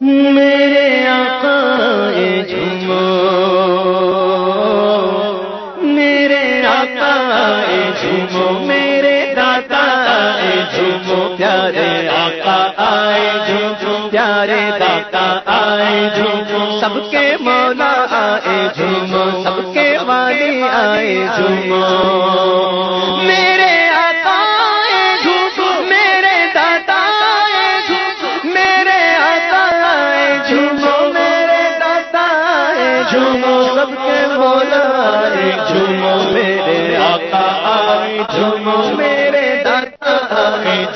میرے آقا جھومو۔ میرے آقا جھومو۔ میرے دادا جھومو۔ پیارے آقا آئے جھومو۔ پیارے دادا آئے جھومو۔ سب کے مولا جھومو میرے دادا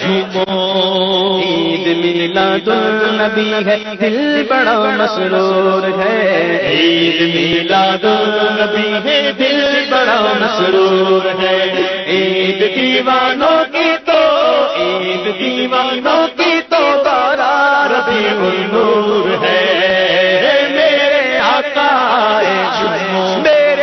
جھومو عید میلاد النبی ہے دل بڑا مسرور ہے۔ عید میلاد النبی ہے دل بڑا مسرور ہے۔ عید دیوانوں کی تو عید دیوانوں کی تو تارا ربی النور ہے۔ میرے آقا آئے جھومو میرے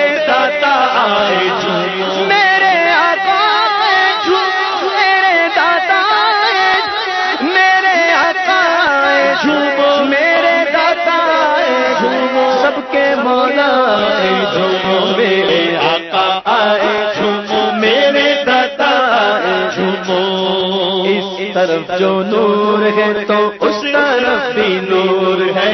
طرف جو نور ہے تو اس طرف بھی نور ہے،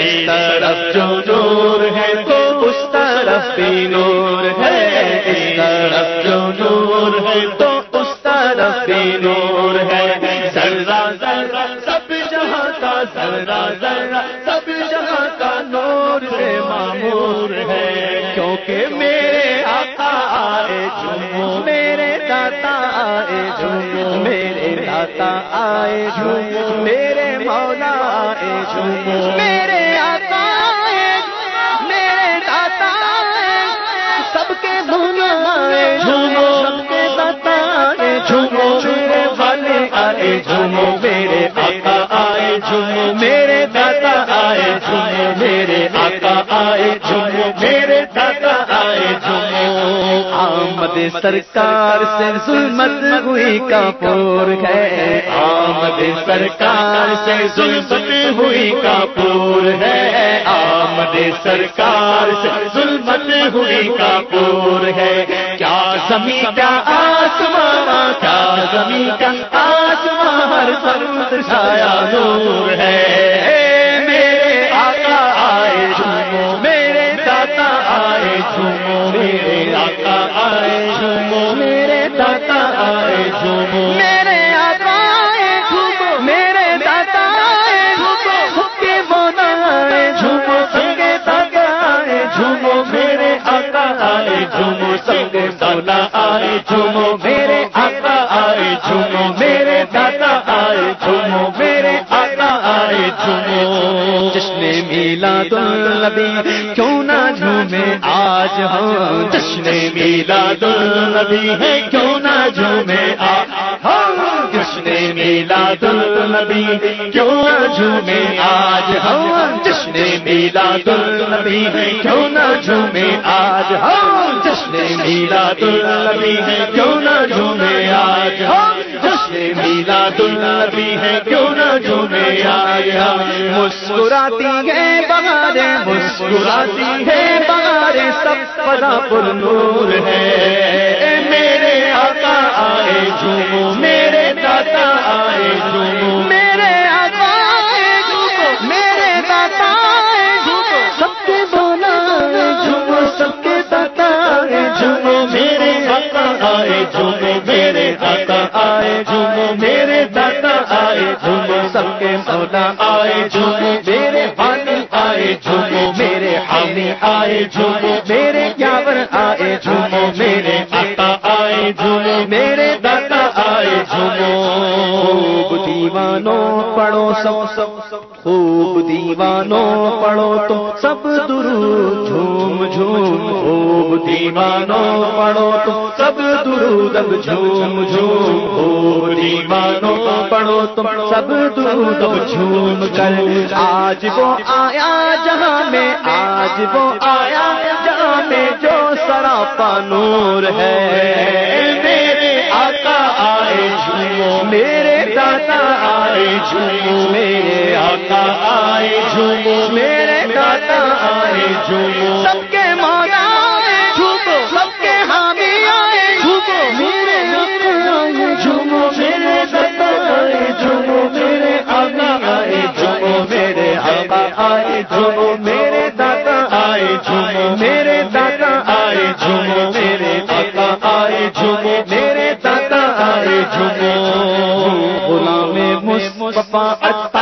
اس طرف جو نور ہے تو اس طرف بھی نور ہے، اس طرف جو نور ہے تو اس طرف بھی نور ہے۔ ذرا ذرا سب جہاں کا ذرا ذرا سب جہاں کا نور سے معمور ہے۔ کیونکہ میرے آقا آئے جھومو میرے دادا آئے جھومو میرے دادا آئے جھومو میرے مولا آئے جھومو میرے آقا آئے میرے دادا آئے سب کے مولا آئے جھومو سب کے دادا آئے جھومو میرے والے آئے جھومو میرے آقا آئے جھومو میرے دادا آئے جھومو میرے آقا آئے جھومو میرے سرکار سے ظلمت ہوئی کا پور ہے۔ آمد سرکار سے ظلمت ہوئی کا پور ہے۔ آمد سرکار سے ظلمت ہوئی کا پور ہے۔ کیا زمین کا آسمان، کیا زمین کا آسمان ہر سرد چھایا نور ہے۔ مولا آئے جھومو میرے آقا آئے جھومو میرے دادا آئے جھومو میرے آقا آئے جھومو۔ جشن میلا دلبی کیوں نہ جھومے، آج ہاں۔ ہم جشن میلا دلبی ہے، کیوں نہ جھومے آج میلاد النبی، کیوں نہ جھومے آج ہم جشن میلاد النبی ہے کیوں نہ جھومے آج ہم جشن میلاد النبی ہے کیوں نہ جھومے آج ہم جشن میلاد النبی ہے کیوں نہ جھومے آج ہم مسکراتی ہے بہارے مسکراتی ہے بہارے سب پدا پر نور ہے۔ میرے آقا، آئے جھومو آئے جھومو میرے دادا آئے جھومو سب کے مولا آئے جھومو میرے بانی آئے جھومو میرے حامی آئے جھومو میرے یاور آئے جھومو میرے آقا آئے جھومو میرے دادا آئے جھومو دیوانوں پڑھو سب سب دیوانوں پڑھو تو سب درود جھوم جھوم، خوب دیوانوں پڑھو تو سب درود اب جھوم جھوم، خوب دیوانوں پڑھو تو سب درود اب جھوم کر۔ آج وہ آیا جہاں میں، آج وہ آیا جہاں میں، جو سراپا نور ہے۔ جھومو میرے دادا آئے جھومو میرے آقا آئے جھومو میرے دادا آئے جھومو سب کے مانا آئے جھومو سب کے حامی آئے جھومو میرے آئے جھومو میرے دادا آئے جھومو میرے آقا آئے جھومو میرے آقا آئے جھومو میرے دادا آئے جھومو میرے مصطفیٰ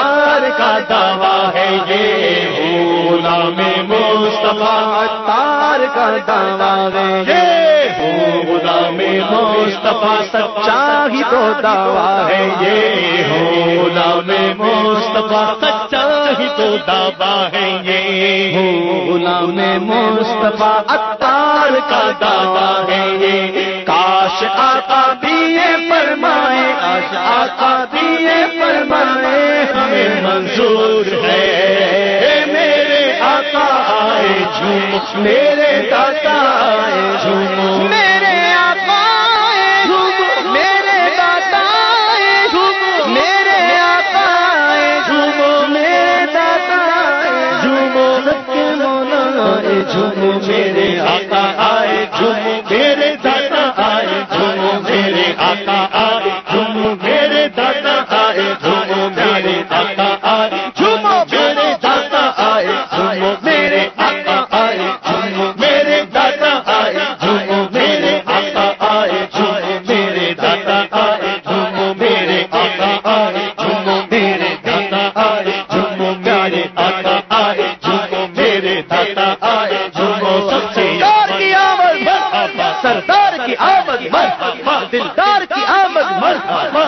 مصطفیٰ اتار کا دعویٰ ہے یہ غلام مصطفیٰ سچا ہی تو دعویٰ ہے۔ یہ غلام مصطفیٰ سچا ہی تو دعویٰ ہے۔ یہ غلام مصطفیٰ اتار کا دعویٰ ہے۔ یہ کاش آقا دیے فرمائے، کاش آقا دیے فرمائے، ہمیں منظور ہے۔ جھوم میرے دادا جھوم میرے آقا جھوم میرے دادا جھوم میرے آقا جھوم میرے دادا جھوم مولا جھوم میرے آقا آئے جھوم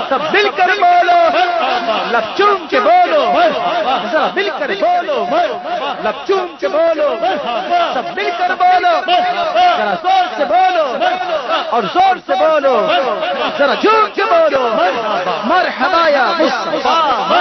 سب مل کر بولو. لب چوم کے بولو. سب مل کر بولو. لب چوم کے بولو. سب مل کر بولو. ذرا زور سے بولو. اور زور سے بولو. ذرا جھوم کے بولو. مر ہمایا مصطفیٰ.